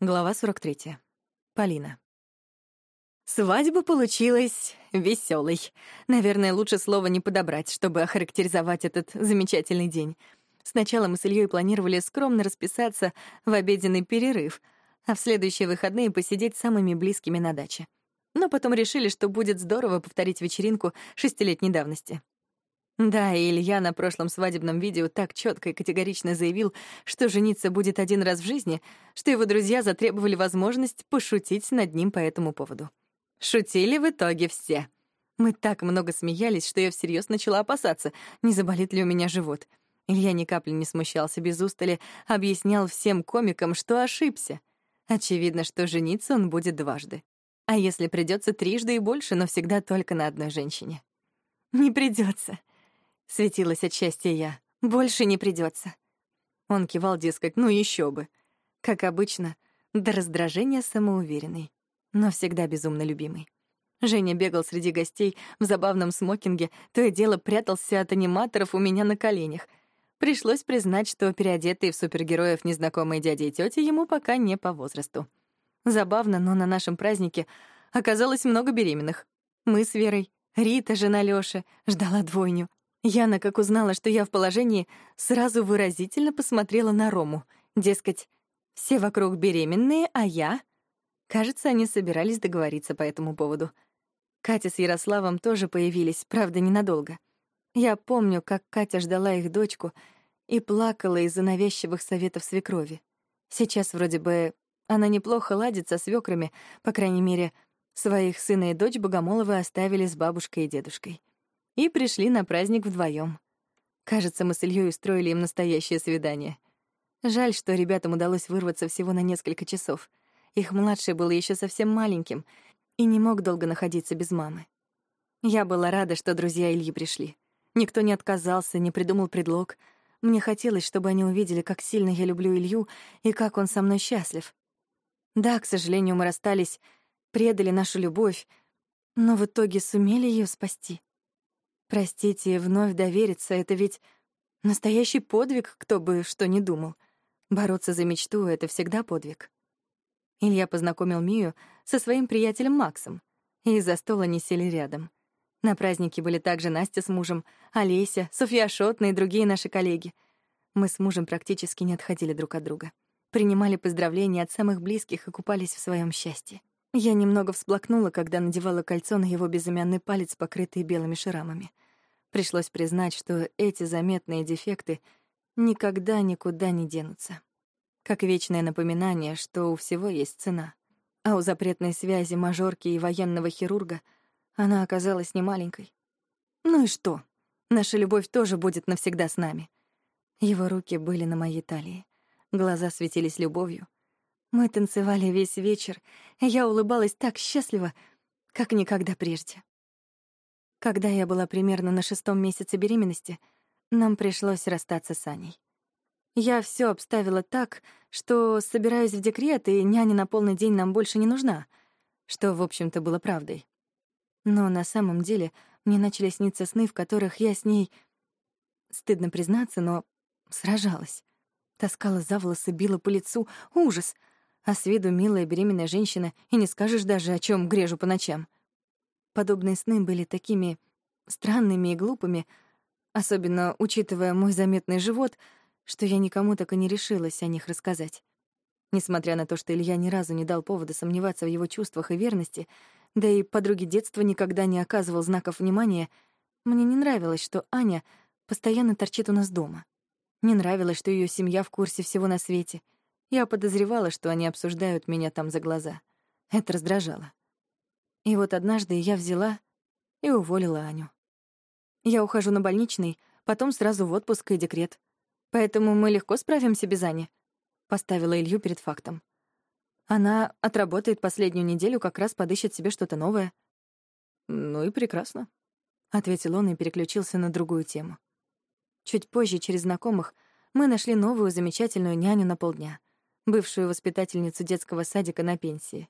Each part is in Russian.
Глава 43. Полина. Свадьба получилась веселой. Наверное, лучше слова не подобрать, чтобы охарактеризовать этот замечательный день. Сначала мы с Ильей планировали скромно расписаться в обеденный перерыв, а в следующие выходные посидеть с самыми близкими на даче. Но потом решили, что будет здорово повторить вечеринку шестилетней давности. Да, и Илья на прошлом свадебном видео так четко и категорично заявил, что жениться будет один раз в жизни, что его друзья затребовали возможность пошутить над ним по этому поводу. Шутили в итоге все. Мы так много смеялись, что я всерьез начала опасаться, не заболит ли у меня живот. Илья ни капли не смущался без устали, объяснял всем комикам, что ошибся. Очевидно, что жениться он будет дважды. А если придется трижды и больше, но всегда только на одной женщине. Не придется. Светилась от счастья я. Больше не придется. Он кивал, дескать, ну еще бы. Как обычно, до раздражения самоуверенный, но всегда безумно любимый. Женя бегал среди гостей в забавном смокинге, то и дело прятался от аниматоров у меня на коленях. Пришлось признать, что переодетые в супергероев незнакомые дяди и тети ему пока не по возрасту. Забавно, но на нашем празднике оказалось много беременных. Мы с Верой, Рита, жена Лёши, ждала двойню. Яна, как узнала, что я в положении, сразу выразительно посмотрела на Рому. Дескать, все вокруг беременные, а я... Кажется, они собирались договориться по этому поводу. Катя с Ярославом тоже появились, правда, ненадолго. Я помню, как Катя ждала их дочку и плакала из-за навязчивых советов свекрови. Сейчас вроде бы она неплохо ладит со свекрами, по крайней мере, своих сына и дочь Богомоловы оставили с бабушкой и дедушкой и пришли на праздник вдвоем. Кажется, мы с Ильей устроили им настоящее свидание. Жаль, что ребятам удалось вырваться всего на несколько часов. Их младший был еще совсем маленьким и не мог долго находиться без мамы. Я была рада, что друзья Ильи пришли. Никто не отказался, не придумал предлог. Мне хотелось, чтобы они увидели, как сильно я люблю Илью и как он со мной счастлив. Да, к сожалению, мы расстались, предали нашу любовь, но в итоге сумели ее спасти. Простите, вновь довериться — это ведь настоящий подвиг, кто бы что ни думал. Бороться за мечту — это всегда подвиг. Илья познакомил Мию со своим приятелем Максом, и за стол они сели рядом. На празднике были также Настя с мужем, Олеся, Софья Шотна и другие наши коллеги. Мы с мужем практически не отходили друг от друга. Принимали поздравления от самых близких и купались в своем счастье. Я немного всплакнула, когда надевала кольцо на его безымянный палец, покрытый белыми шрамами. Пришлось признать, что эти заметные дефекты никогда никуда не денутся. Как вечное напоминание, что у всего есть цена. А у запретной связи мажорки и военного хирурга она оказалась немаленькой. Ну и что? Наша любовь тоже будет навсегда с нами. Его руки были на моей талии. Глаза светились любовью. Мы танцевали весь вечер, и я улыбалась так счастливо, как никогда прежде. Когда я была примерно на шестом месяце беременности, нам пришлось расстаться с Аней. Я все обставила так, что собираюсь в декрет, и няня на полный день нам больше не нужна, что, в общем-то, было правдой. Но на самом деле мне начали сниться сны, в которых я с ней, стыдно признаться, но сражалась. Таскала за волосы, била по лицу. Ужас! А с виду милая беременная женщина, и не скажешь даже, о чем грежу по ночам. Подобные сны были такими странными и глупыми, особенно учитывая мой заметный живот, что я никому так и не решилась о них рассказать. Несмотря на то, что Илья ни разу не дал повода сомневаться в его чувствах и верности, да и подруги детства никогда не оказывал знаков внимания, мне не нравилось, что Аня постоянно торчит у нас дома. Не нравилось, что ее семья в курсе всего на свете — я подозревала, что они обсуждают меня там за глаза. Это раздражало. И вот однажды я взяла и уволила Аню. Я ухожу на больничный, потом сразу в отпуск и декрет. Поэтому мы легко справимся без Ани. Поставила Илью перед фактом. Она отработает последнюю неделю, как раз подыщет себе что-то новое. Ну и прекрасно, ответил он и переключился на другую тему. Чуть позже, через знакомых, мы нашли новую замечательную няню на полдня бывшую воспитательницу детского садика на пенсии.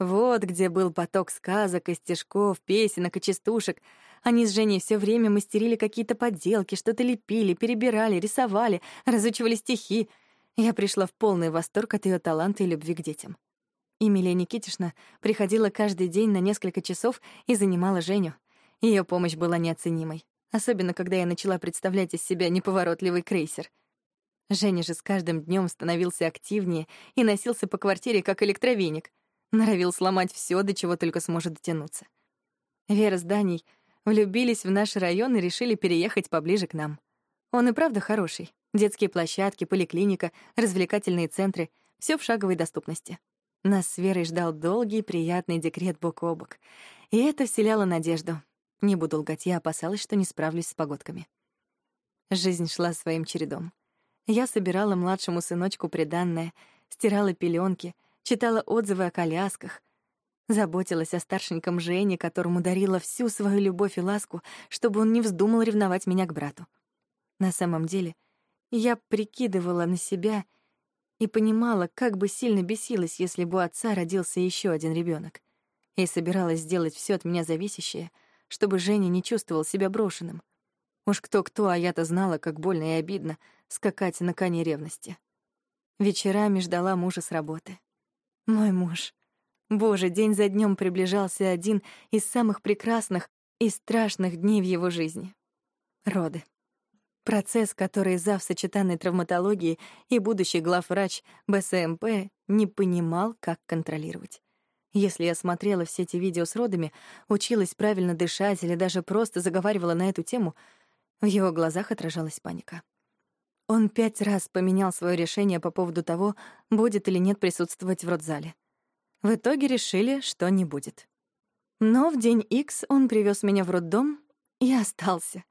Вот где был поток сказок и стишков, песенок и частушек. Они с Женей все время мастерили какие-то подделки, что-то лепили, перебирали, рисовали, разучивали стихи. Я пришла в полный восторг от ее таланта и любви к детям. Эмилия Никитишна приходила каждый день на несколько часов и занимала Женю. Ее помощь была неоценимой, особенно когда я начала представлять из себя неповоротливый крейсер. Женя же с каждым днем становился активнее и носился по квартире как электровеник, норовил сломать все, до чего только сможет дотянуться. Вера с Даней влюбились в наш район и решили переехать поближе к нам. Он и правда хороший. Детские площадки, поликлиника, развлекательные центры — все в шаговой доступности. Нас с Верой ждал долгий, приятный декрет бок о бок. И это вселяло надежду. Не буду лгать, я опасалась, что не справлюсь с погодками. Жизнь шла своим чередом. Я собирала младшему сыночку приданное, стирала пеленки, читала отзывы о колясках, заботилась о старшеньком Жене, которому дарила всю свою любовь и ласку, чтобы он не вздумал ревновать меня к брату. На самом деле, я прикидывала на себя и понимала, как бы сильно бесилась, если бы у отца родился еще один ребенок, и собиралась сделать все от меня зависящее, чтобы Женя не чувствовал себя брошенным. Уж кто-кто, а я-то знала, как больно и обидно скакать на коне ревности. Вечерами ждала мужа с работы. Мой муж. Боже, день за днем приближался один из самых прекрасных и страшных дней в его жизни. Роды. Процесс, который зав сочетанной травматологии и будущий главврач БСМП не понимал, как контролировать. Если я смотрела все эти видео с родами, училась правильно дышать или даже просто заговаривала на эту тему, в его глазах отражалась паника. Он пять раз поменял свое решение по поводу того, будет или нет присутствовать в родзале. В итоге решили, что не будет. Но в день X он привез меня в роддом и остался.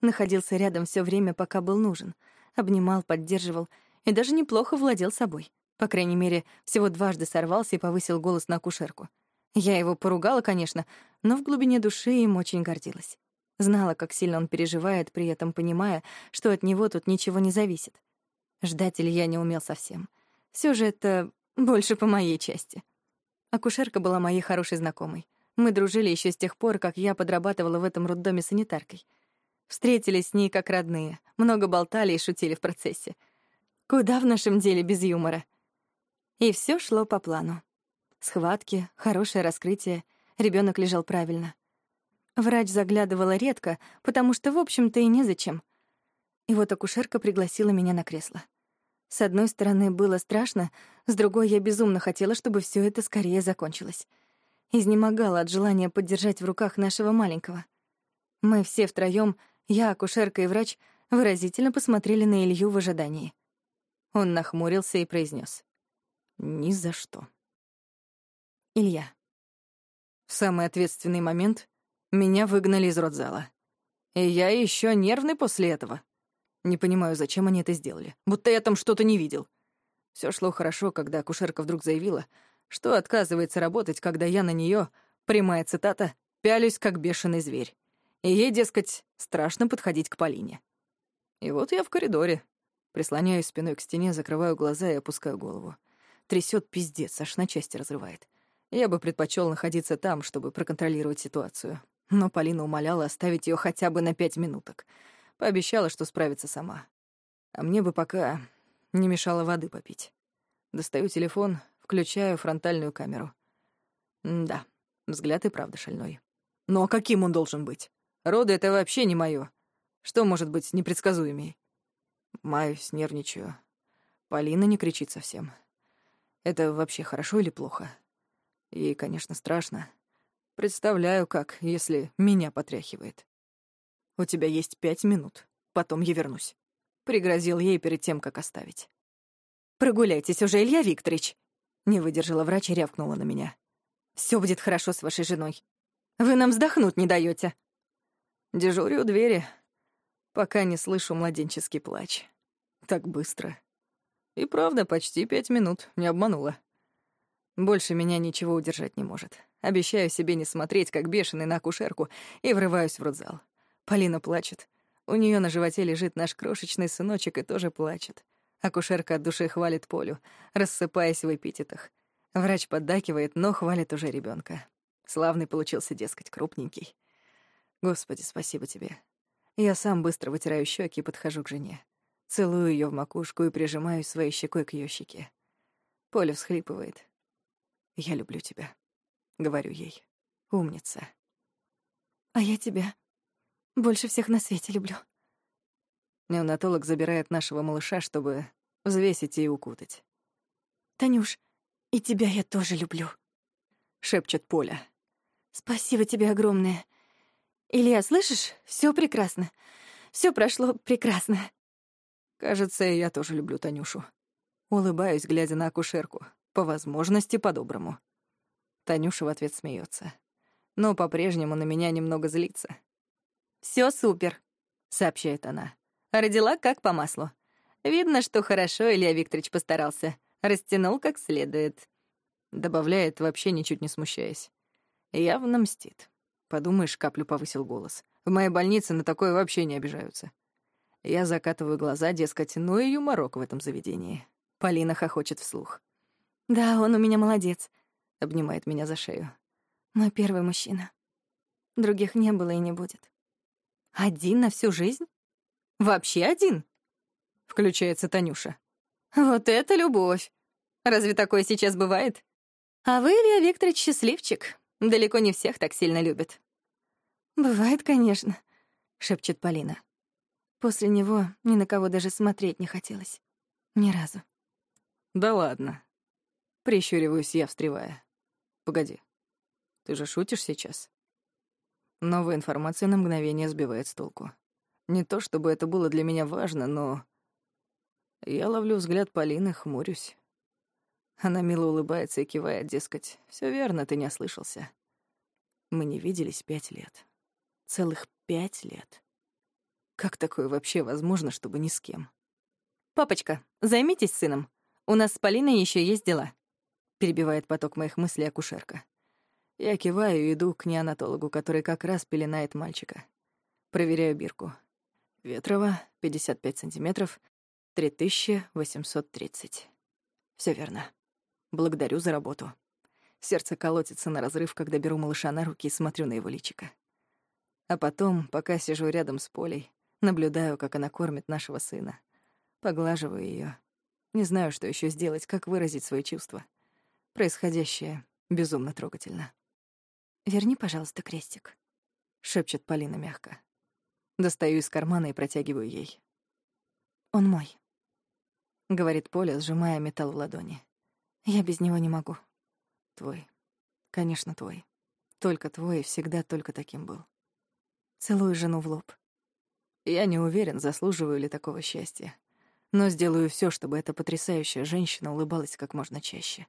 Находился рядом все время, пока был нужен. Обнимал, поддерживал и даже неплохо владел собой. По крайней мере, всего дважды сорвался и повысил голос на акушерку. Я его поругала, конечно, но в глубине души им очень гордилась. Знала, как сильно он переживает, при этом понимая, что от него тут ничего не зависит. Ждать Илья не умел совсем. Все же это больше по моей части. Акушерка была моей хорошей знакомой. Мы дружили еще с тех пор, как я подрабатывала в этом роддоме санитаркой. Встретились с ней как родные, много болтали и шутили в процессе. Куда в нашем деле без юмора? И все шло по плану. Схватки, хорошее раскрытие, ребенок лежал правильно. Врач заглядывала редко, потому что, в общем-то, и незачем. И вот акушерка пригласила меня на кресло. С одной стороны, было страшно, с другой, я безумно хотела, чтобы все это скорее закончилось. Изнемогала от желания поддержать в руках нашего маленького. Мы все втроем, я, акушерка и врач, выразительно посмотрели на Илью в ожидании. Он нахмурился и произнес: «Ни за что». Илья. В самый ответственный момент меня выгнали из родзала. И я еще нервный после этого. Не понимаю, зачем они это сделали. Будто я там что-то не видел. Все шло хорошо, когда акушерка вдруг заявила, что отказывается работать, когда я на нее, прямая цитата, пялюсь как бешеный зверь. И ей, дескать, страшно подходить к Полине. И вот я в коридоре. Прислоняюсь спиной к стене, закрываю глаза и опускаю голову. Трясет пиздец, аж на части разрывает. Я бы предпочел находиться там, чтобы проконтролировать ситуацию но Полина умоляла оставить ее хотя бы на пять минуток. Пообещала, что справится сама. А мне бы пока не мешало воды попить. Достаю телефон, включаю фронтальную камеру. М да, взгляд и правда шальной. Но ну, а каким он должен быть? Роды — это вообще не моё. Что может быть непредсказуемей? Маюсь, нервничаю. Полина не кричит совсем. Это вообще хорошо или плохо? Ей, конечно, страшно. Представляю, как, если меня потряхивает. У тебя есть пять минут, потом я вернусь. Пригрозил ей перед тем, как оставить. «Прогуляйтесь уже, Илья Викторович!» Не выдержала врач и рявкнула на меня. Все будет хорошо с вашей женой. Вы нам вздохнуть не даете. Дежурю у двери, пока не слышу младенческий плач. Так быстро. И правда, почти пять минут, не обманула. Больше меня ничего удержать не может. Обещаю себе не смотреть, как бешеный на акушерку, и врываюсь в родзал. Полина плачет. У нее на животе лежит наш крошечный сыночек и тоже плачет. Акушерка от души хвалит Полю, рассыпаясь в эпитетах. Врач поддакивает, но хвалит уже ребенка. Славный получился, дескать, крупненький. Господи, спасибо тебе. Я сам быстро вытираю щеки и подхожу к жене. Целую ее в макушку и прижимаю своей щекой к ее щеке. Поля всхлипывает. «Я люблю тебя», — говорю ей. «Умница». «А я тебя больше всех на свете люблю». Неонатолог забирает нашего малыша, чтобы взвесить и укутать. «Танюш, и тебя я тоже люблю», — шепчет Поля. «Спасибо тебе огромное. Илья, слышишь? Все прекрасно. Все прошло прекрасно». Кажется, я тоже люблю Танюшу. Улыбаюсь, глядя на акушерку. По возможности, по-доброму. Танюша в ответ смеется, но по-прежнему на меня немного злится. Все супер», — сообщает она. Родила как по маслу. Видно, что хорошо Илья Викторович постарался. Растянул как следует. Добавляет, вообще ничуть не смущаясь. Явно мстит. Подумаешь, каплю повысил голос. В моей больнице на такое вообще не обижаются. Я закатываю глаза, дескать, ну и юморок в этом заведении. Полина хохочет вслух. «Да, он у меня молодец», — обнимает меня за шею. «Мой первый мужчина. Других не было и не будет». «Один на всю жизнь? Вообще один?» — включается Танюша. «Вот это любовь! Разве такое сейчас бывает? А вы, Илья Викторович, счастливчик. Далеко не всех так сильно любят». «Бывает, конечно», — шепчет Полина. После него ни на кого даже смотреть не хотелось. Ни разу. «Да ладно». Прищуриваюсь я, встревая. «Погоди. Ты же шутишь сейчас?» Новая информация на мгновение сбивает с толку. Не то чтобы это было для меня важно, но... Я ловлю взгляд Полины, хмурюсь. Она мило улыбается и кивает, дескать, все верно, ты не ослышался. Мы не виделись пять лет. Целых пять лет. Как такое вообще возможно, чтобы ни с кем? «Папочка, займитесь сыном. У нас с Полиной еще есть дела», — перебивает поток моих мыслей акушерка. Я киваю и иду к неонатологу, который как раз пеленает мальчика. Проверяю бирку. Ветрова, 55 сантиметров, 3830. Все верно. Благодарю за работу. Сердце колотится на разрыв, когда беру малыша на руки и смотрю на его личико. А потом, пока сижу рядом с Полей, наблюдаю, как она кормит нашего сына. Поглаживаю ее. Не знаю, что еще сделать, как выразить свои чувства. Происходящее безумно трогательно. «Верни, пожалуйста, крестик», — шепчет Полина мягко. Достаю из кармана и протягиваю ей. «Он мой», — говорит Поля, сжимая металл в ладони. «Я без него не могу». «Твой. Конечно, твой. Только твой и всегда только таким был». Целую жену в лоб. Я не уверен, заслуживаю ли такого счастья. Но сделаю все, чтобы эта потрясающая женщина улыбалась как можно чаще.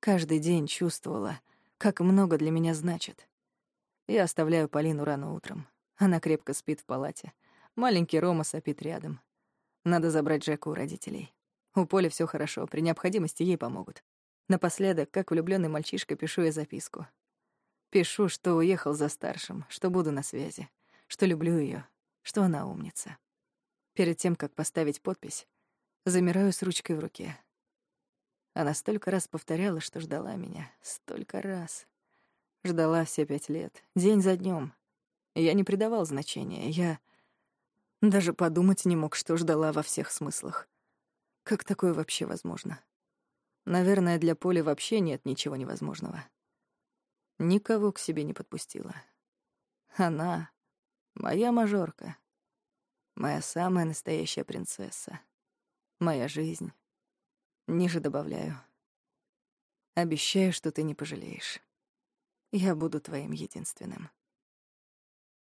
Каждый день чувствовала, как много для меня значит. Я оставляю Полину рано утром. Она крепко спит в палате. Маленький Рома сопит рядом. Надо забрать Джека у родителей. У Поли все хорошо, при необходимости ей помогут. Напоследок, как влюбленный мальчишка, пишу я записку. Пишу, что уехал за старшим, что буду на связи, что люблю ее, что она умница. Перед тем, как поставить подпись, замираю с ручкой в руке. Она столько раз повторяла, что ждала меня. Столько раз. Ждала все пять лет, день за днем. Я не придавал значения. Я даже подумать не мог, что ждала во всех смыслах. Как такое вообще возможно? Наверное, для Поли вообще нет ничего невозможного. Никого к себе не подпустила. Она — моя мажорка, моя самая настоящая принцесса, моя жизнь. Ниже добавляю. Обещаю, что ты не пожалеешь. Я буду твоим единственным.